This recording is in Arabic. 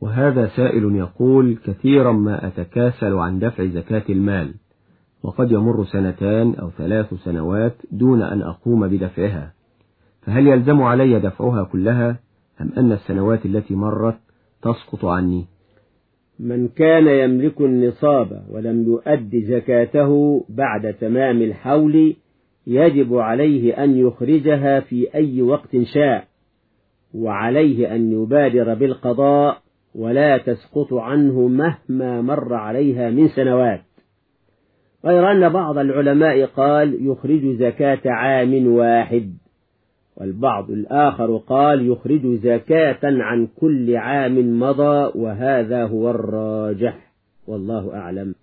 وهذا سائل يقول كثيرا ما أتكاسل عن دفع زكاة المال وقد يمر سنتان أو ثلاث سنوات دون أن أقوم بدفعها فهل يلزم علي دفعها كلها أم أن السنوات التي مرت تسقط عني؟ من كان يملك النصاب ولم يؤد زكاته بعد تمام الحول يجب عليه أن يخرجها في أي وقت شاء وعليه أن يبادر بالقضاء ولا تسقط عنه مهما مر عليها من سنوات. غير أن بعض العلماء قال يخرج زكاة عام واحد والبعض الآخر قال يخرج زكاة عن كل عام مضى وهذا هو الراجح. والله أعلم.